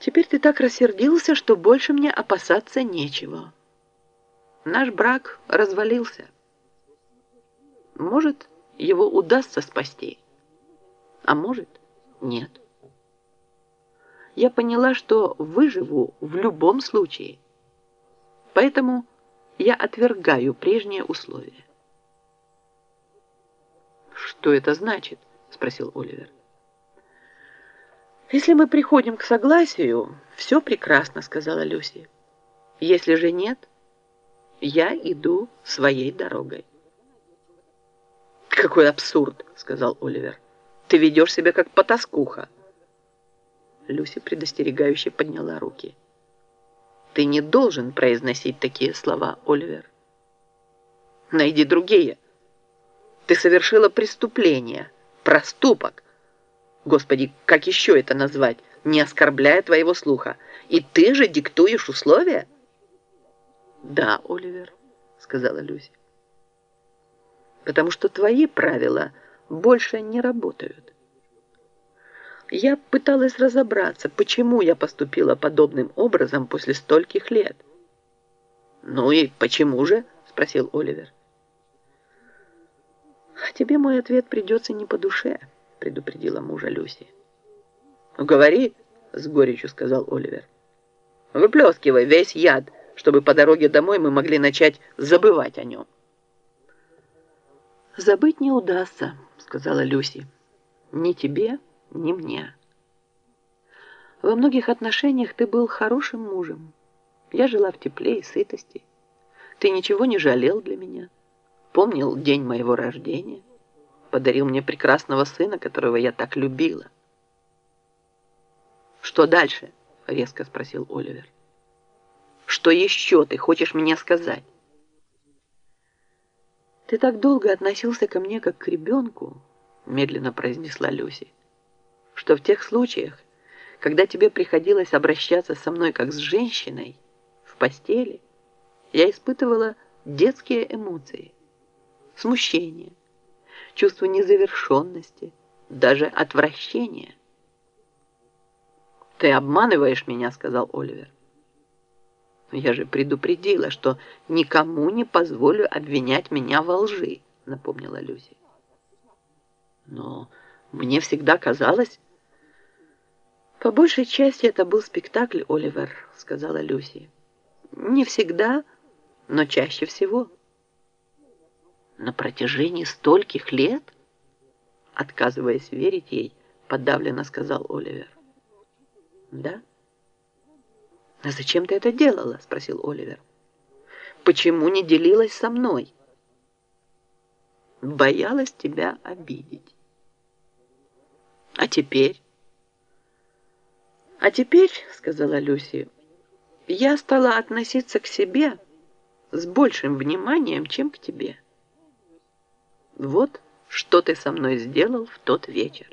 Теперь ты так рассердился, что больше мне опасаться нечего. Наш брак развалился. Может, его удастся спасти, а может, нет. Я поняла, что выживу в любом случае, поэтому я отвергаю прежние условия. «Что это значит?» — спросил Оливер. «Если мы приходим к согласию, все прекрасно», — сказала Люси. «Если же нет, я иду своей дорогой». «Какой абсурд!» — сказал Оливер. «Ты ведешь себя как потаскуха». Люси предостерегающе подняла руки. «Ты не должен произносить такие слова, Оливер. Найди другие. Ты совершила преступление, проступок». Господи, как еще это назвать, не оскорбляя твоего слуха? И ты же диктуешь условия? Да, Оливер, сказала Люси. Потому что твои правила больше не работают. Я пыталась разобраться, почему я поступила подобным образом после стольких лет. «Ну и почему же?» — спросил Оливер. «А тебе мой ответ придется не по душе» предупредила мужа Люси. «Говори», — с горечью сказал Оливер. «Выплескивай весь яд, чтобы по дороге домой мы могли начать забывать о нем». «Забыть не удастся», — сказала Люси. «Ни тебе, ни мне. Во многих отношениях ты был хорошим мужем. Я жила в тепле и сытости. Ты ничего не жалел для меня. Помнил день моего рождения подарил мне прекрасного сына, которого я так любила. «Что дальше?» — резко спросил Оливер. «Что еще ты хочешь мне сказать?» «Ты так долго относился ко мне, как к ребенку», — медленно произнесла Люси, «что в тех случаях, когда тебе приходилось обращаться со мной как с женщиной в постели, я испытывала детские эмоции, смущение, чувство незавершенности, даже отвращения. «Ты обманываешь меня», — сказал Оливер. «Я же предупредила, что никому не позволю обвинять меня во лжи», — напомнила Люси. «Но мне всегда казалось...» «По большей части это был спектакль, Оливер», — сказала Люси. «Не всегда, но чаще всего» на протяжении стольких лет? Отказываясь верить ей, подавленно сказал Оливер. Да? А зачем ты это делала? Спросил Оливер. Почему не делилась со мной? Боялась тебя обидеть. А теперь? А теперь, сказала Люси, я стала относиться к себе с большим вниманием, чем к тебе. Вот что ты со мной сделал в тот вечер.